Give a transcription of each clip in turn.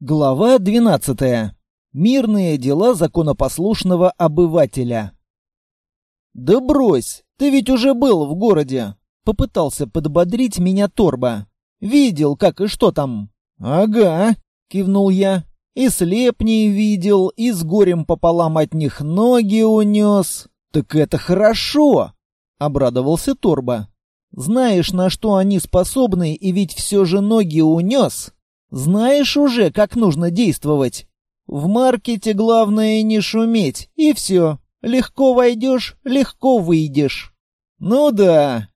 Глава 12. Мирные дела законопослушного обывателя. «Да брось, ты ведь уже был в городе!» Попытался подбодрить меня Торба. «Видел, как и что там?» «Ага», — кивнул я. «И слепней видел, и с горем пополам от них ноги унес. Так это хорошо!» — обрадовался Торба. «Знаешь, на что они способны, и ведь все же ноги унес?» Знаешь уже, как нужно действовать. В маркете главное не шуметь, и все. Легко войдешь, легко выйдешь. Ну да.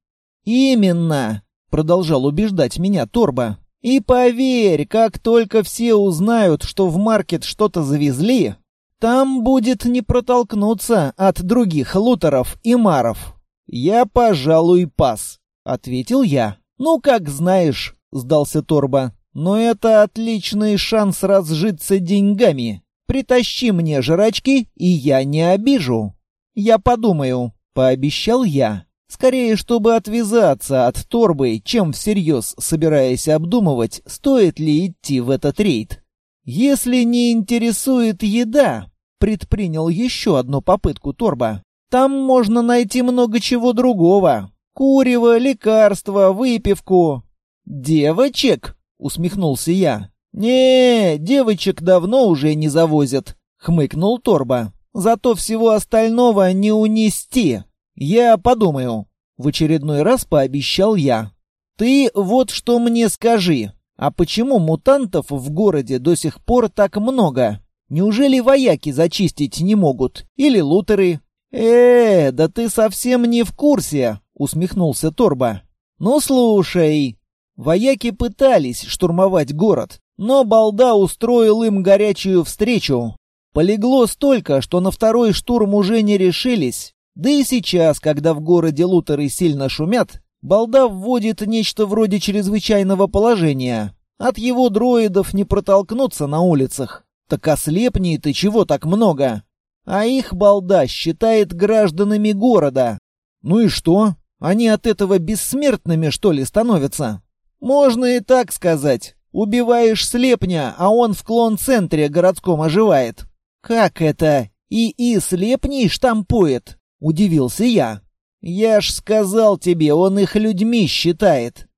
Именно, продолжал убеждать меня Торба. И поверь, как только все узнают, что в маркет что-то завезли, там будет не протолкнуться от других лутеров и маров. Я, пожалуй, пас, ответил я. Ну, как знаешь, сдался Торба. Но это отличный шанс разжиться деньгами. Притащи мне жрачки, и я не обижу. Я подумаю, пообещал я. Скорее, чтобы отвязаться от торбы, чем всерьез собираясь обдумывать, стоит ли идти в этот рейд. Если не интересует еда, предпринял еще одну попытку торба. Там можно найти много чего другого. Курево, лекарства, выпивку. Девочек? Усмехнулся я. Не, девочек давно уже не завозят, хмыкнул Торба. Зато всего остального не унести. Я подумаю. В очередной раз пообещал я. Ты вот что мне скажи. А почему мутантов в городе до сих пор так много? Неужели вояки зачистить не могут? Или лутеры? Э, да ты совсем не в курсе, усмехнулся Торба. Ну слушай, Вояки пытались штурмовать город, но Балда устроил им горячую встречу. Полегло столько, что на второй штурм уже не решились. Да и сейчас, когда в городе лутеры сильно шумят, Балда вводит нечто вроде чрезвычайного положения. От его дроидов не протолкнуться на улицах. Так ослепни ты чего так много? А их Балда считает гражданами города. Ну и что? Они от этого бессмертными, что ли, становятся? Можно и так сказать. Убиваешь слепня, а он в клон-центре городском оживает. Как это? И и слепней штампует? Удивился я. Я ж сказал тебе, он их людьми считает.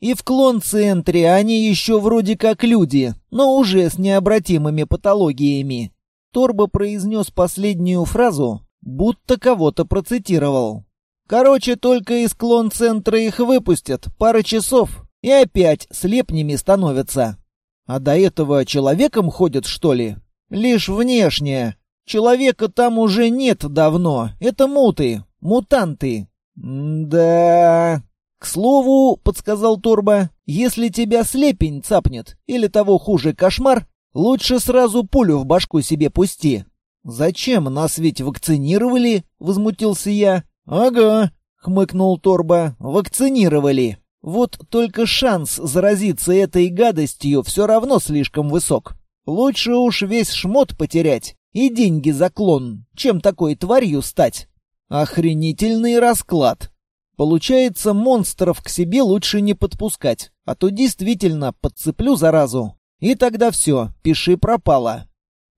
И в клон-центре они еще вроде как люди, но уже с необратимыми патологиями. Торбо произнес последнюю фразу, будто кого-то процитировал. Короче, только из клон-центра их выпустят. Пара часов, и опять слепнями становятся. А до этого человеком ходят, что ли? Лишь внешне. Человека там уже нет давно. Это муты, мутанты. да. К слову, подсказал Торба, если тебя слепень цапнет, или того хуже кошмар, лучше сразу пулю в башку себе пусти. Зачем нас ведь вакцинировали? возмутился я. Ага, хмыкнул Торба. Вакцинировали. Вот только шанс заразиться этой гадостью все равно слишком высок. Лучше уж весь шмот потерять и деньги за клон, чем такой тварью стать. Охренительный расклад. Получается, монстров к себе лучше не подпускать, а то действительно подцеплю заразу. И тогда все, пиши пропало.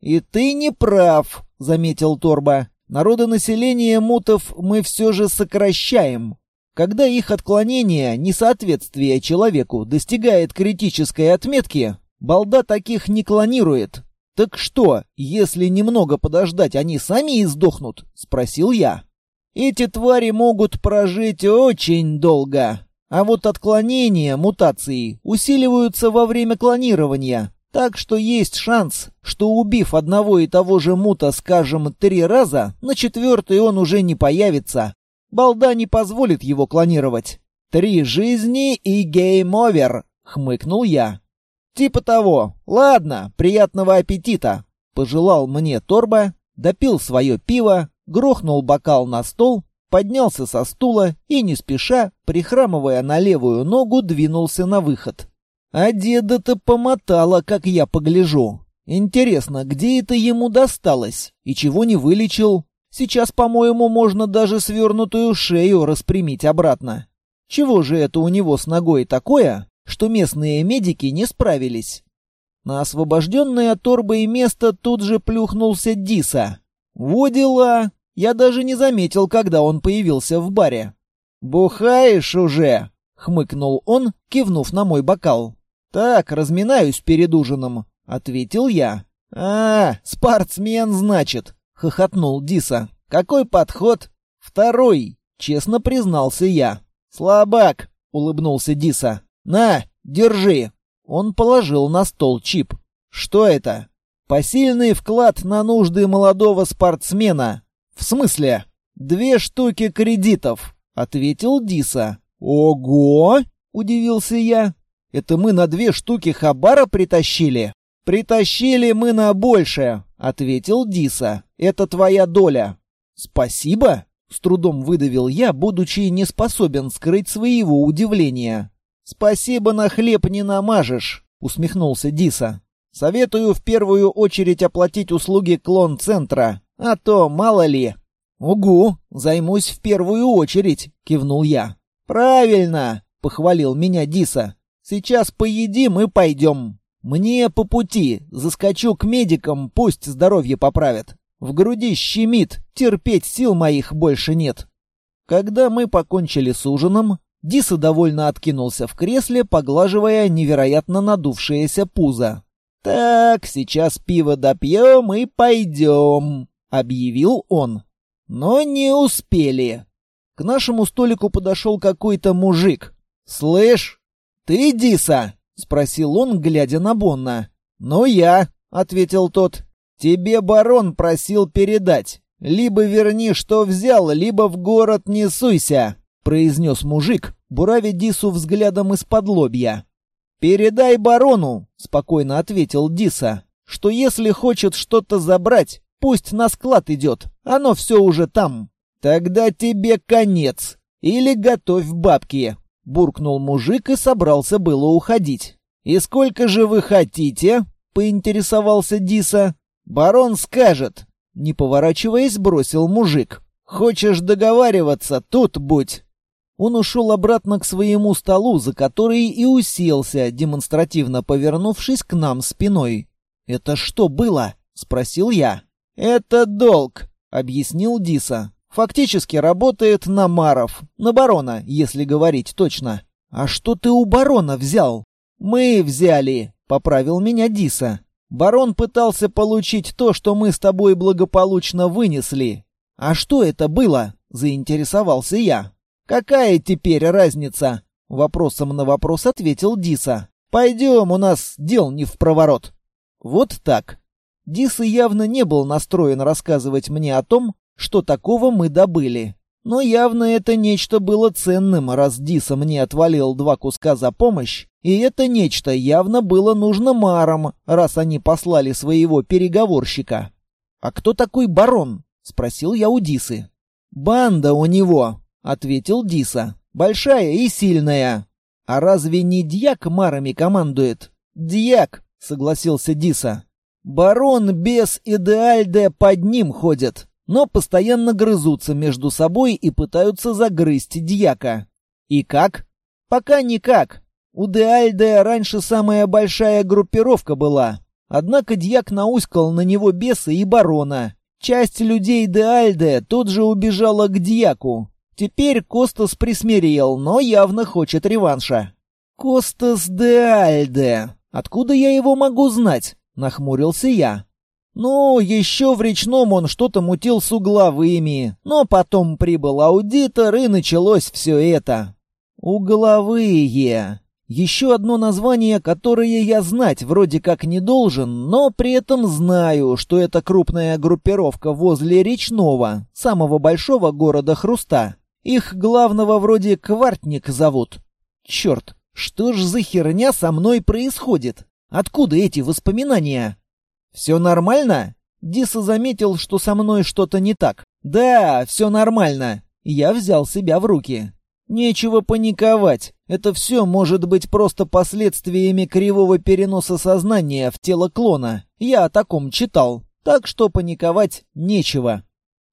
И ты не прав, заметил Торба. Народонаселение мутов мы все же сокращаем. Когда их отклонение, несоответствие человеку достигает критической отметки, балда таких не клонирует. Так что, если немного подождать, они сами и сдохнут? Спросил я. Эти твари могут прожить очень долго. А вот отклонения, мутации, усиливаются во время клонирования. Так что есть шанс, что убив одного и того же мута, скажем, три раза, на четвертый он уже не появится, Балда не позволит его клонировать. Три жизни и game over, хмыкнул я. Типа того. Ладно, приятного аппетита. Пожелал мне Торба, допил свое пиво, грохнул бокал на стол, поднялся со стула и, не спеша, прихрамывая на левую ногу, двинулся на выход. А деда-то помотало, как я погляжу. Интересно, где это ему досталось? И чего не вылечил? Сейчас, по-моему, можно даже свернутую шею распрямить обратно. Чего же это у него с ногой такое, что местные медики не справились? На освобожденное торбой место тут же плюхнулся Диса. Во дела! Я даже не заметил, когда он появился в баре. «Бухаешь уже?» — хмыкнул он, кивнув на мой бокал. «Так, разминаюсь перед ужином», — ответил я. «А, спортсмен, значит», — хохотнул Диса. «Какой подход?» «Второй», — честно признался я. «Слабак», — улыбнулся Диса. «На, держи». Он положил на стол чип. «Что это?» «Посильный вклад на нужды молодого спортсмена». «В смысле?» «Две штуки кредитов», — ответил Диса. «Ого!» — удивился я. «Это мы на две штуки хабара притащили?» «Притащили мы на большее», — ответил Диса. «Это твоя доля». «Спасибо», — с трудом выдавил я, будучи не способен скрыть своего удивления. «Спасибо на хлеб не намажешь», — усмехнулся Диса. «Советую в первую очередь оплатить услуги клон-центра, а то мало ли». «Угу, займусь в первую очередь», — кивнул я. «Правильно», — похвалил меня Диса. «Сейчас поедим и пойдем. Мне по пути, заскочу к медикам, пусть здоровье поправят. В груди щемит, терпеть сил моих больше нет». Когда мы покончили с ужином, Диса довольно откинулся в кресле, поглаживая невероятно надувшееся пузо. «Так, сейчас пиво допьем и пойдем», — объявил он. Но не успели. К нашему столику подошел какой-то мужик. «Слышь, ты Диса?» — спросил он, глядя на Бонна. «Ну я», — ответил тот. «Тебе барон просил передать. Либо верни, что взял, либо в город не суйся», — произнес мужик, буравя Дису взглядом из-под лобья. «Передай барону», — спокойно ответил Диса, «что если хочет что-то забрать, пусть на склад идет, оно все уже там». «Тогда тебе конец. Или готовь бабки», — буркнул мужик и собрался было уходить. «И сколько же вы хотите?» — поинтересовался Диса. «Барон скажет». Не поворачиваясь, бросил мужик. «Хочешь договариваться, тут будь». Он ушел обратно к своему столу, за который и уселся, демонстративно повернувшись к нам спиной. «Это что было?» — спросил я. «Это долг», — объяснил Диса. «Фактически работает на Маров, на барона, если говорить точно». «А что ты у барона взял?» «Мы взяли», — поправил меня Диса. «Барон пытался получить то, что мы с тобой благополучно вынесли». «А что это было?» — заинтересовался я. «Какая теперь разница?» — вопросом на вопрос ответил Диса. «Пойдем, у нас дел не в проворот». Вот так. Диса явно не был настроен рассказывать мне о том, что такого мы добыли. Но явно это нечто было ценным, раз Диса мне отвалил два куска за помощь, и это нечто явно было нужно Марам, раз они послали своего переговорщика. «А кто такой барон?» — спросил я у Дисы. «Банда у него», ответил Диса. Большая и сильная. А разве не Дьяк марами командует? Дьяк, согласился Диса. Барон, без и Деальде под ним ходят, но постоянно грызутся между собой и пытаются загрызть Дьяка. И как? Пока никак. У Деальде раньше самая большая группировка была. Однако Дьяк науськал на него беса и барона. Часть людей Деальде тут же убежала к Дьяку. Теперь Костас присмирел, но явно хочет реванша. «Костас де Альде. Откуда я его могу знать?» — нахмурился я. «Ну, еще в речном он что-то мутил с угловыми, но потом прибыл аудитор, и началось все это». «Угловые. Еще одно название, которое я знать вроде как не должен, но при этом знаю, что это крупная группировка возле речного, самого большого города Хруста. Их главного вроде Квартник зовут. Черт, что ж за херня со мной происходит? Откуда эти воспоминания? Все нормально? Диса заметил, что со мной что-то не так. Да, все нормально. Я взял себя в руки. Нечего паниковать. Это все может быть просто последствиями кривого переноса сознания в тело клона. Я о таком читал. Так что паниковать нечего.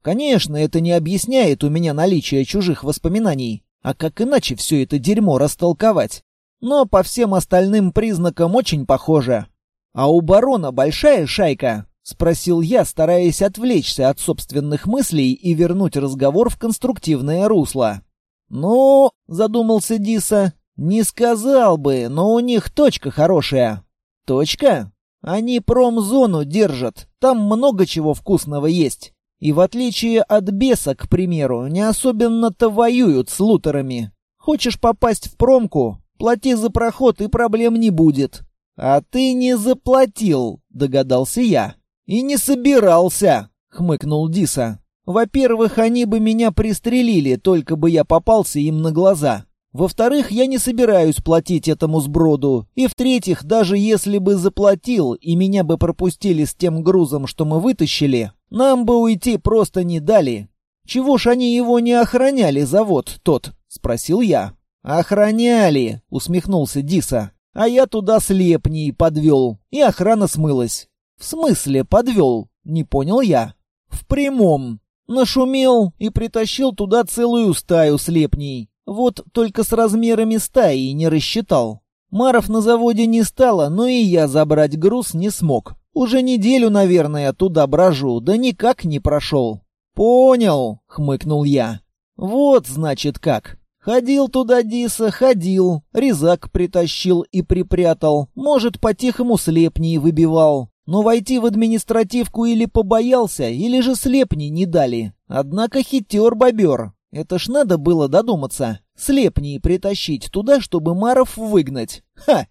Конечно, это не объясняет у меня наличие чужих воспоминаний. А как иначе все это дерьмо растолковать? Но по всем остальным признакам очень похоже. «А у барона большая шайка?» — спросил я, стараясь отвлечься от собственных мыслей и вернуть разговор в конструктивное русло. «Ну, — задумался Диса, — не сказал бы, но у них точка хорошая». «Точка? Они промзону держат, там много чего вкусного есть. И в отличие от беса, к примеру, не особенно-то воюют с лутерами. Хочешь попасть в промку? Плати за проход, и проблем не будет. А ты не заплатил, догадался я. И не собирался, хмыкнул Диса. Во-первых, они бы меня пристрелили, только бы я попался им на глаза. Во-вторых, я не собираюсь платить этому сброду. И в-третьих, даже если бы заплатил и меня бы пропустили с тем грузом, что мы вытащили, нам бы уйти просто не дали. Чего ж они его не охраняли, завод тот? спросил я. Охраняли, усмехнулся Диса. А я туда слепней подвел, и охрана смылась. В смысле подвел? Не понял я. В прямом. Нашумел и притащил туда целую стаю слепней. Вот только с размерами стаи не рассчитал. Маров на заводе не стало, но и я забрать груз не смог. Уже неделю, наверное, туда брожу, да никак не прошел. «Понял», — хмыкнул я. «Вот, значит, как. Ходил туда Диса, ходил, резак притащил и припрятал, может, по-тихому слепни выбивал. Но войти в административку или побоялся, или же слепни не дали. Однако хитер бобер. Это ж надо было додуматься. Слепни притащить туда, чтобы Маров выгнать. Ха!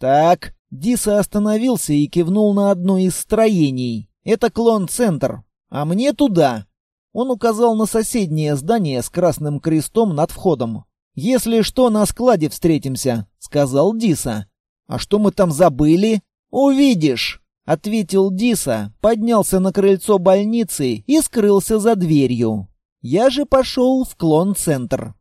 Так, Диса остановился и кивнул на одно из строений. Это клон-центр. А мне туда. Он указал на соседнее здание с красным крестом над входом. «Если что, на складе встретимся», — сказал Диса. «А что мы там забыли?» «Увидишь», — ответил Диса, поднялся на крыльцо больницы и скрылся за дверью. Я же пошел в клон-центр.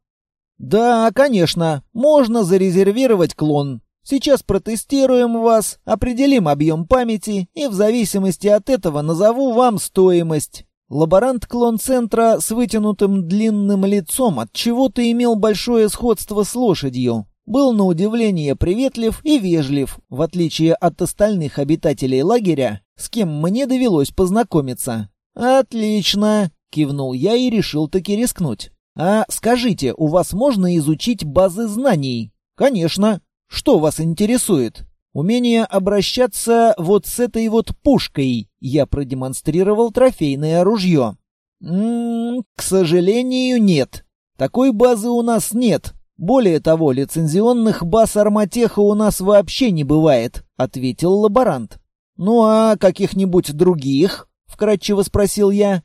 Да, конечно, можно зарезервировать клон. Сейчас протестируем вас, определим объем памяти и в зависимости от этого назову вам стоимость. Лаборант клон-центра с вытянутым длинным лицом от чего-то имел большое сходство с лошадью. Был на удивление приветлив и вежлив, в отличие от остальных обитателей лагеря, с кем мне довелось познакомиться. Отлично, Кивнул я и решил таки рискнуть. «А скажите, у вас можно изучить базы знаний?» «Конечно. Что вас интересует?» «Умение обращаться вот с этой вот пушкой». Я продемонстрировал трофейное ружье. «М-м, к сожалению, нет. Такой базы у нас нет. Более того, лицензионных баз Арматеха у нас вообще не бывает», — ответил лаборант. «Ну а каких-нибудь других?» — вкратчиво спросил я.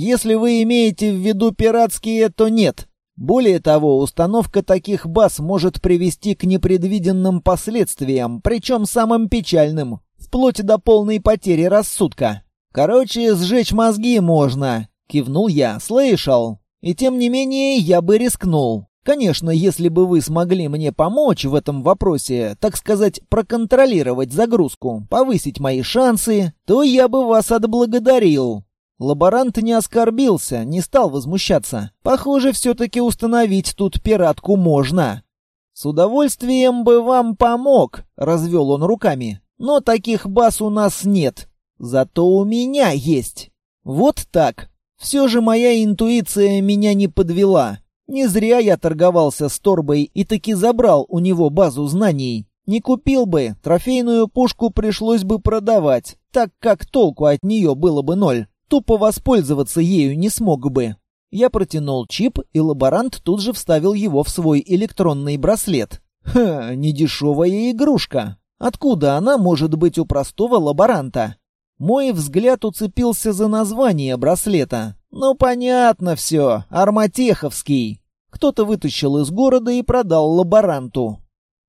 Если вы имеете в виду пиратские, то нет. Более того, установка таких баз может привести к непредвиденным последствиям, причем самым печальным, вплоть до полной потери рассудка. Короче, сжечь мозги можно, кивнул я, слышал. И тем не менее, я бы рискнул. Конечно, если бы вы смогли мне помочь в этом вопросе, так сказать, проконтролировать загрузку, повысить мои шансы, то я бы вас отблагодарил. Лаборант не оскорбился, не стал возмущаться. Похоже, все-таки установить тут пиратку можно. «С удовольствием бы вам помог», — развел он руками. «Но таких баз у нас нет. Зато у меня есть. Вот так. Все же моя интуиция меня не подвела. Не зря я торговался с Торбой и таки забрал у него базу знаний. Не купил бы, трофейную пушку пришлось бы продавать, так как толку от нее было бы ноль. Тупо воспользоваться ею не смог бы. Я протянул чип, и лаборант тут же вставил его в свой электронный браслет. Ха, недешевая игрушка. Откуда она может быть у простого лаборанта? Мой взгляд уцепился за название браслета. Ну, понятно все, арматеховский. Кто-то вытащил из города и продал лаборанту.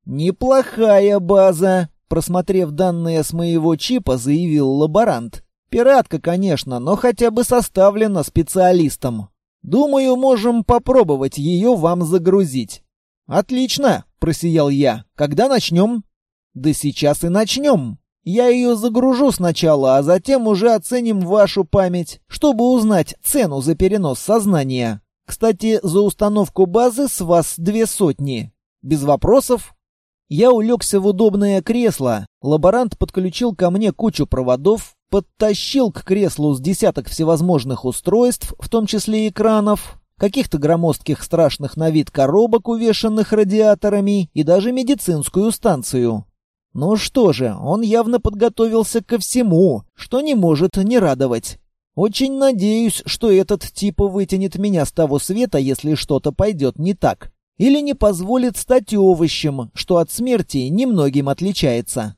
«Неплохая база», — просмотрев данные с моего чипа, заявил лаборант. Пиратка, конечно, но хотя бы составлена специалистом. Думаю, можем попробовать ее вам загрузить. Отлично, просиял я. Когда начнем? Да сейчас и начнем. Я ее загружу сначала, а затем уже оценим вашу память, чтобы узнать цену за перенос сознания. Кстати, за установку базы с вас две сотни. Без вопросов? Я улегся в удобное кресло. Лаборант подключил ко мне кучу проводов, подтащил к креслу с десяток всевозможных устройств, в том числе экранов, каких-то громоздких страшных на вид коробок, увешанных радиаторами, и даже медицинскую станцию. Ну что же, он явно подготовился ко всему, что не может не радовать. Очень надеюсь, что этот тип вытянет меня с того света, если что-то пойдет не так. Или не позволит стать овощем, что от смерти немногим отличается.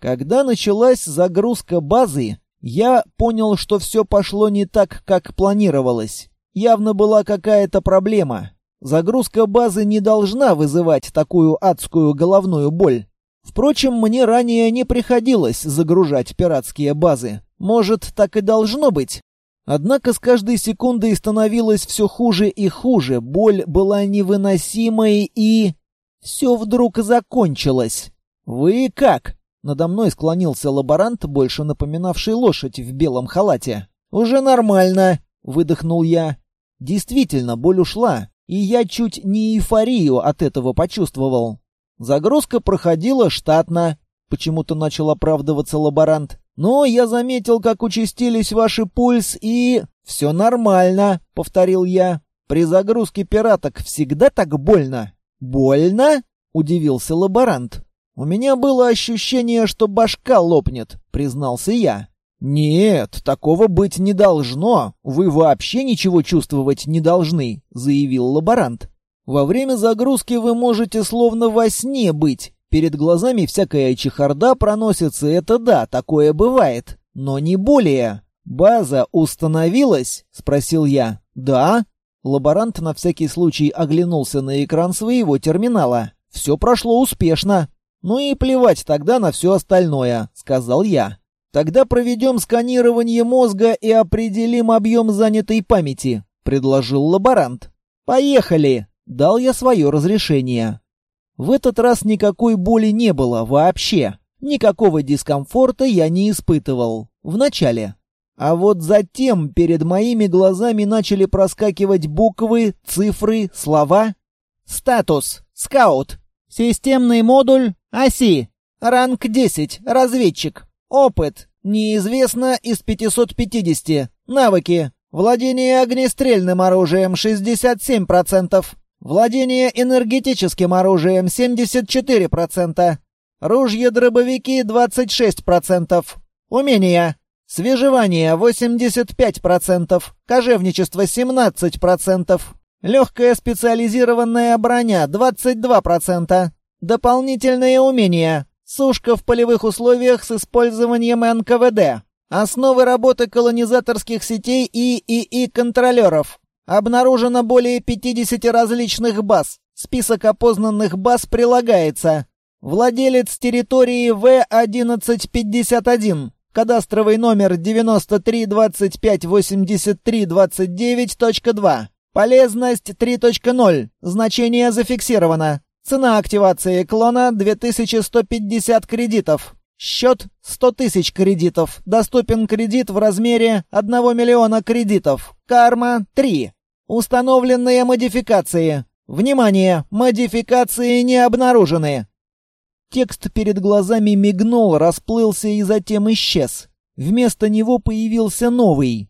Когда началась загрузка базы, я понял, что все пошло не так, как планировалось. Явно была какая-то проблема. Загрузка базы не должна вызывать такую адскую головную боль. Впрочем, мне ранее не приходилось загружать пиратские базы. Может, так и должно быть? Однако с каждой секундой становилось все хуже и хуже, боль была невыносимой и... Все вдруг закончилось. «Вы как?» Надо мной склонился лаборант, больше напоминавший лошадь в белом халате. «Уже нормально», — выдохнул я. Действительно, боль ушла, и я чуть не эйфорию от этого почувствовал. Загрузка проходила штатно, почему-то начал оправдываться лаборант. Но я заметил, как участились ваши пульс и... «Все нормально», — повторил я. «При загрузке пираток всегда так больно». «Больно?» — удивился лаборант. «У меня было ощущение, что башка лопнет», — признался я. «Нет, такого быть не должно. Вы вообще ничего чувствовать не должны», — заявил лаборант. Во время загрузки вы можете словно во сне быть. Перед глазами всякая чехарда проносится, это да, такое бывает. Но не более. «База установилась?» — спросил я. «Да». Лаборант на всякий случай оглянулся на экран своего терминала. «Все прошло успешно». «Ну и плевать тогда на все остальное», — сказал я. «Тогда проведем сканирование мозга и определим объем занятой памяти», — предложил лаборант. «Поехали!» Дал я свое разрешение. В этот раз никакой боли не было вообще. Никакого дискомфорта я не испытывал. Вначале. А вот затем перед моими глазами начали проскакивать буквы, цифры, слова. Статус. Скаут. Системный модуль. Оси. Ранг 10. Разведчик. Опыт. Неизвестно из 550. Навыки. Владение огнестрельным оружием 67%. Владение энергетическим оружием 74%. Ружья-дробовики 26%. Умения. Свежевание 85%. Кожевничество 17%. Легкая специализированная броня 22%. Дополнительные умения. Сушка в полевых условиях с использованием НКВД. Основы работы колонизаторских сетей и ИИ-контролеров. Обнаружено более 50 различных баз. Список опознанных баз прилагается. Владелец территории В-1151. Кадастровый номер 93258329.2. Полезность 3.0. Значение зафиксировано. Цена активации клона 2150 кредитов. Счет 100 тысяч кредитов. Доступен кредит в размере 1 миллиона кредитов. Карма 3. Установленные модификации. Внимание! Модификации не обнаружены. Текст перед глазами мигнул, расплылся и затем исчез. Вместо него появился новый.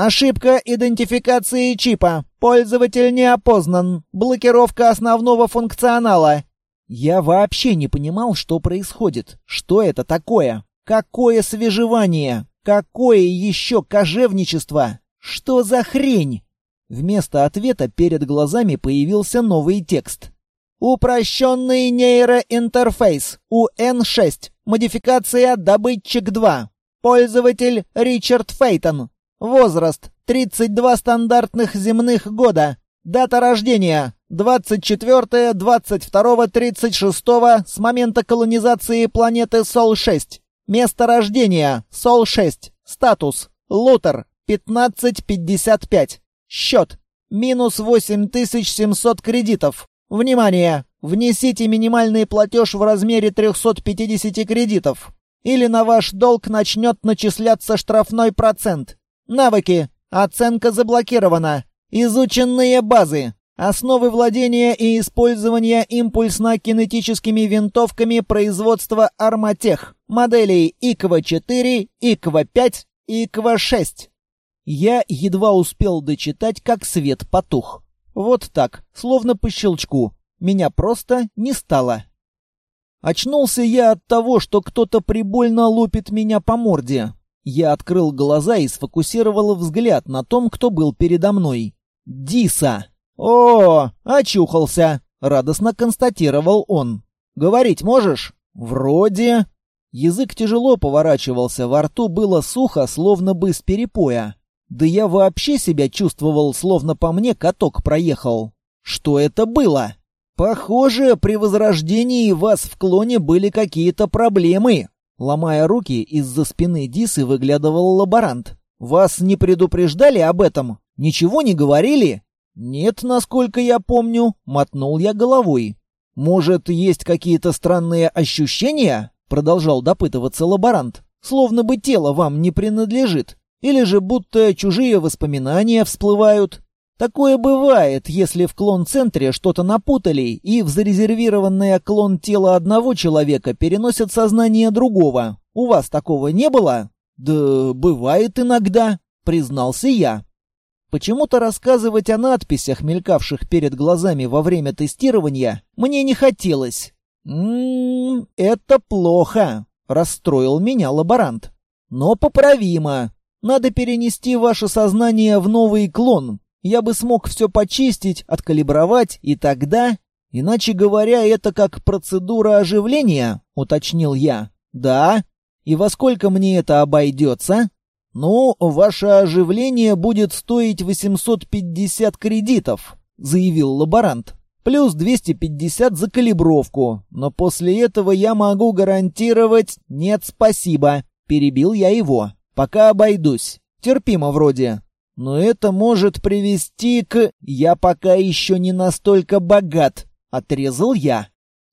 Ошибка идентификации чипа. Пользователь не опознан. Блокировка основного функционала. Я вообще не понимал, что происходит. Что это такое? Какое свежевание? Какое еще кожевничество? Что за хрень? Вместо ответа перед глазами появился новый текст. Упрощенный нейроинтерфейс УН6. Модификация добытчик 2. Пользователь Ричард Фейтон. Возраст 32 стандартных земных года. Дата рождения 24, 22, 36 с момента колонизации планеты Сол-6. Место рождения Сол-6. Статус Лутер 1555. Счет. Минус 8700 кредитов. Внимание! Внесите минимальный платеж в размере 350 кредитов. Или на ваш долг начнет начисляться штрафной процент. Навыки. Оценка заблокирована. Изученные базы. Основы владения и использования импульсно-кинетическими винтовками производства «Арматех». Моделей ИКВА-4, ИКВА-5, ИКВА-6. Я едва успел дочитать, как свет потух. Вот так, словно по щелчку. Меня просто не стало. Очнулся я от того, что кто-то прибольно лупит меня по морде. Я открыл глаза и сфокусировал взгляд на том, кто был передо мной. Диса. «О, очухался!» — радостно констатировал он. «Говорить можешь?» «Вроде...» Язык тяжело поворачивался, во рту было сухо, словно бы с перепоя. Да я вообще себя чувствовал, словно по мне каток проехал. Что это было? Похоже, при возрождении вас в клоне были какие-то проблемы. Ломая руки, из-за спины Дисы выглядывал лаборант. Вас не предупреждали об этом? Ничего не говорили? «Нет, насколько я помню», — мотнул я головой. «Может, есть какие-то странные ощущения?» — продолжал допытываться лаборант. «Словно бы тело вам не принадлежит. Или же будто чужие воспоминания всплывают. Такое бывает, если в клон-центре что-то напутали, и в зарезервированное клон тела одного человека переносят сознание другого. У вас такого не было?» «Да бывает иногда», — признался я. Почему-то рассказывать о надписях, мелькавших перед глазами во время тестирования, мне не хотелось. «Ммм, это плохо», — расстроил меня лаборант. «Но поправимо. Надо перенести ваше сознание в новый клон. Я бы смог все почистить, откалибровать, и тогда...» «Иначе говоря, это как процедура оживления», — уточнил я. «Да. И во сколько мне это обойдется?» «Ну, ваше оживление будет стоить 850 кредитов», — заявил лаборант. «Плюс 250 за калибровку. Но после этого я могу гарантировать... Нет, спасибо», — перебил я его. «Пока обойдусь. Терпимо вроде. Но это может привести к... Я пока еще не настолько богат», — отрезал я.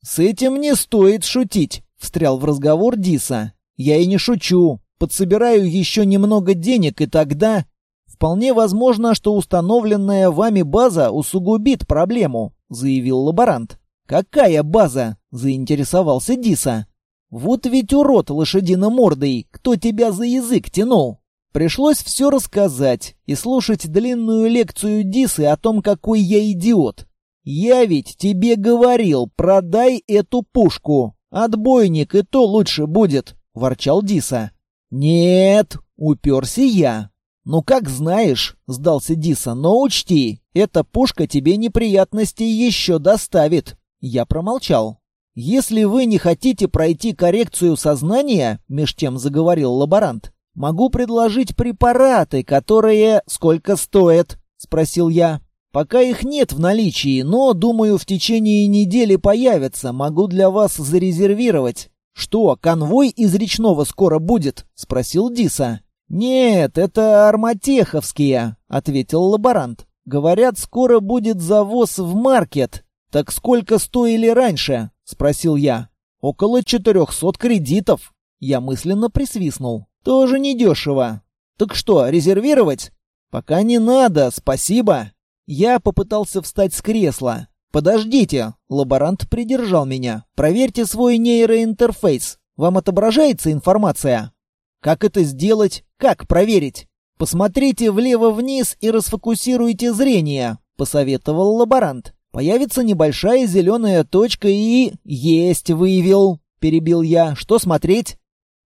«С этим не стоит шутить», — встрял в разговор Диса. «Я и не шучу. Подсобираю еще немного денег, и тогда... Вполне возможно, что установленная вами база усугубит проблему, заявил лаборант. Какая база? заинтересовался Диса. Вот ведь урод лошадино-мордый, кто тебя за язык тянул? Пришлось все рассказать и слушать длинную лекцию Дисы о том, какой я идиот. Я ведь тебе говорил, продай эту пушку. Отбойник и то лучше будет, ворчал Диса. «Нет!» — уперся я. «Ну как знаешь», — сдался Диса, — «но учти, эта пушка тебе неприятностей еще доставит». Я промолчал. «Если вы не хотите пройти коррекцию сознания», — меж тем заговорил лаборант, — «могу предложить препараты, которые... сколько стоят?» — спросил я. «Пока их нет в наличии, но, думаю, в течение недели появятся, могу для вас зарезервировать». «Что, конвой из речного скоро будет?» — спросил Диса. «Нет, это арматеховские», — ответил лаборант. «Говорят, скоро будет завоз в маркет. Так сколько стоили раньше?» — спросил я. «Около четырехсот кредитов». Я мысленно присвистнул. «Тоже недешево. Так что, резервировать?» «Пока не надо, спасибо». Я попытался встать с кресла. «Подождите!» — лаборант придержал меня. «Проверьте свой нейроинтерфейс. Вам отображается информация?» «Как это сделать? Как проверить?» «Посмотрите влево-вниз и расфокусируйте зрение», — посоветовал лаборант. «Появится небольшая зеленая точка и...» «Есть, выявил», — перебил я. «Что смотреть?»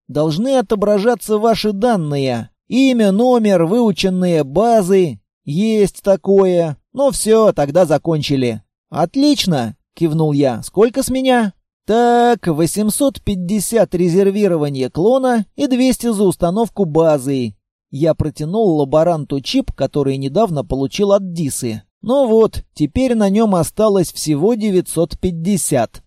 «Должны отображаться ваши данные. Имя, номер, выученные базы. Есть такое. Ну все, тогда закончили. «Отлично!» — кивнул я. «Сколько с меня?» «Так, 850 резервирование клона и 200 за установку базы». Я протянул лаборанту чип, который недавно получил от Дисы. Ну вот, теперь на нем осталось всего 950.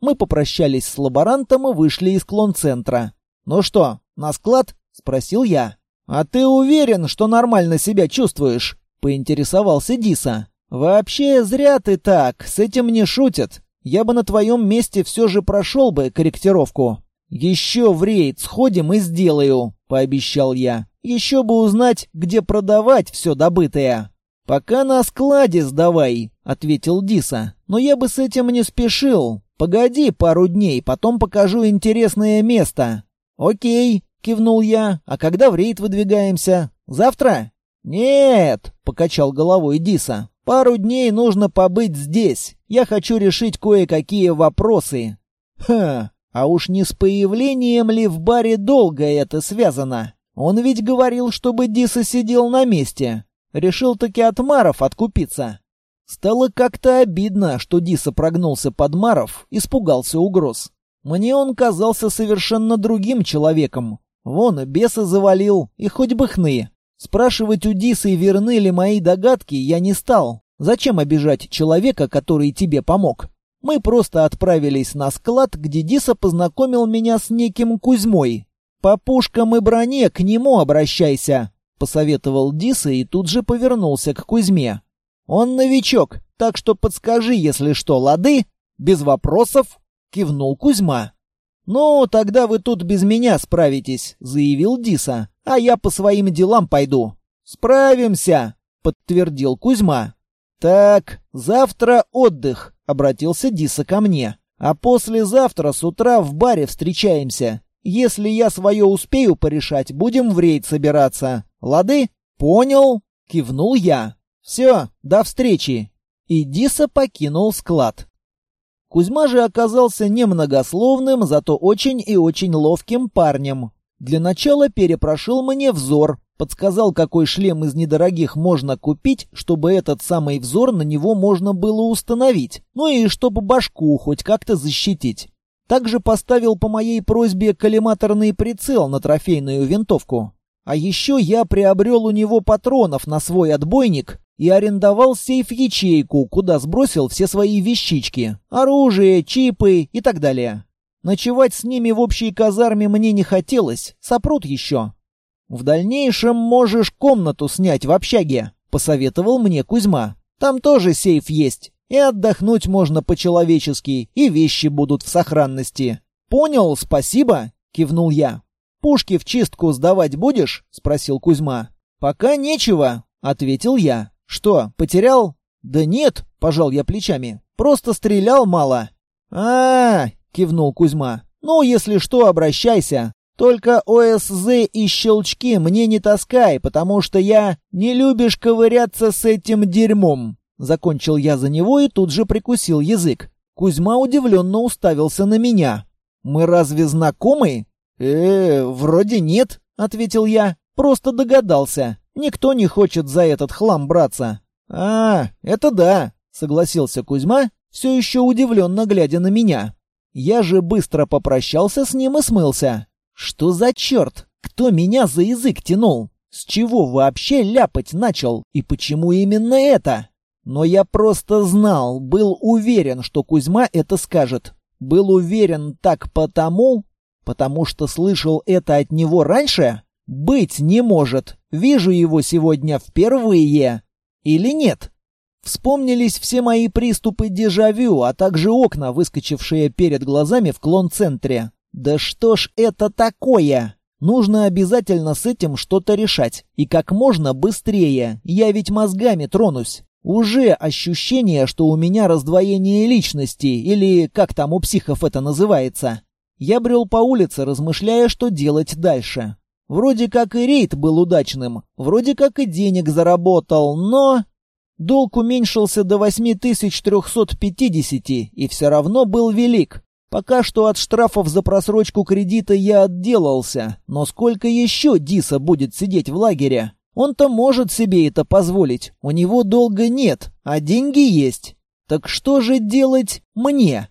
Мы попрощались с лаборантом и вышли из клон-центра. «Ну что, на склад?» — спросил я. «А ты уверен, что нормально себя чувствуешь?» — поинтересовался Диса. «Вообще, зря ты так, с этим не шутят. Я бы на твоем месте все же прошел бы корректировку. Еще в рейд сходим и сделаю», — пообещал я. «Еще бы узнать, где продавать все добытое». «Пока на складе сдавай», — ответил Диса. «Но я бы с этим не спешил. Погоди пару дней, потом покажу интересное место». «Окей», — кивнул я. «А когда в рейд выдвигаемся? Завтра?» «Нет», — покачал головой Диса. «Пару дней нужно побыть здесь. Я хочу решить кое-какие вопросы». «Ха, а уж не с появлением ли в баре долго это связано? Он ведь говорил, чтобы Диса сидел на месте. Решил таки от Маров откупиться». Стало как-то обидно, что Диса прогнулся под Маров, испугался угроз. Мне он казался совершенно другим человеком. Вон, беса завалил, и хоть бы хны. Спрашивать у Дисы, верны ли мои догадки, я не стал. Зачем обижать человека, который тебе помог? Мы просто отправились на склад, где Диса познакомил меня с неким Кузьмой. «По пушкам и броне к нему обращайся», — посоветовал Диса и тут же повернулся к Кузьме. «Он новичок, так что подскажи, если что, лады?» «Без вопросов», — кивнул Кузьма. «Ну, тогда вы тут без меня справитесь», — заявил Диса. «А я по своим делам пойду». «Справимся», — подтвердил Кузьма. «Так, завтра отдых», — обратился Диса ко мне. «А послезавтра с утра в баре встречаемся. Если я свое успею порешать, будем в рейд собираться. Лады?» «Понял», — кивнул я. «Все, до встречи». И Диса покинул склад. Кузьма же оказался немногословным, зато очень и очень ловким парнем. Для начала перепрошил мне взор, подсказал, какой шлем из недорогих можно купить, чтобы этот самый взор на него можно было установить, ну и чтобы башку хоть как-то защитить. Также поставил по моей просьбе коллиматорный прицел на трофейную винтовку. А еще я приобрел у него патронов на свой отбойник и арендовал сейф-ячейку, куда сбросил все свои вещички, оружие, чипы и так далее. Ночевать с ними в общей казарме мне не хотелось, сопрут еще. В дальнейшем можешь комнату снять в общаге, посоветовал мне Кузьма. Там тоже сейф есть, и отдохнуть можно по-человечески, и вещи будут в сохранности. Понял, спасибо, кивнул я. Пушки в чистку сдавать будешь? спросил Кузьма. Пока нечего, ответил я. «Что, потерял?» «Да нет», — пожал я плечами. «Просто стрелял мало». А, -а, -а кивнул Кузьма. «Ну, если что, обращайся. Только ОСЗ и щелчки мне не таскай, потому что я не любишь ковыряться с этим дерьмом». Закончил я за него и тут же прикусил язык. Кузьма удивленно уставился на меня. «Мы разве знакомы?» «Э, вроде нет», — ответил я. «Просто догадался. Никто не хочет за этот хлам браться. А, это да, согласился Кузьма, все еще удивленно глядя на меня. Я же быстро попрощался с ним и смылся. Что за черт? Кто меня за язык тянул? С чего вообще ляпать начал? И почему именно это? Но я просто знал, был уверен, что Кузьма это скажет. Был уверен так потому, потому что слышал это от него раньше? Быть не может. Вижу его сегодня впервые. Или нет? Вспомнились все мои приступы дежавю, а также окна, выскочившие перед глазами в клон-центре. Да что ж это такое? Нужно обязательно с этим что-то решать. И как можно быстрее. Я ведь мозгами тронусь. Уже ощущение, что у меня раздвоение личности, или как там у психов это называется. Я брел по улице, размышляя, что делать дальше. Вроде как и рейд был удачным, вроде как и денег заработал, но... Долг уменьшился до 8350 и все равно был велик. Пока что от штрафов за просрочку кредита я отделался, но сколько еще Диса будет сидеть в лагере? Он-то может себе это позволить, у него долга нет, а деньги есть. Так что же делать мне?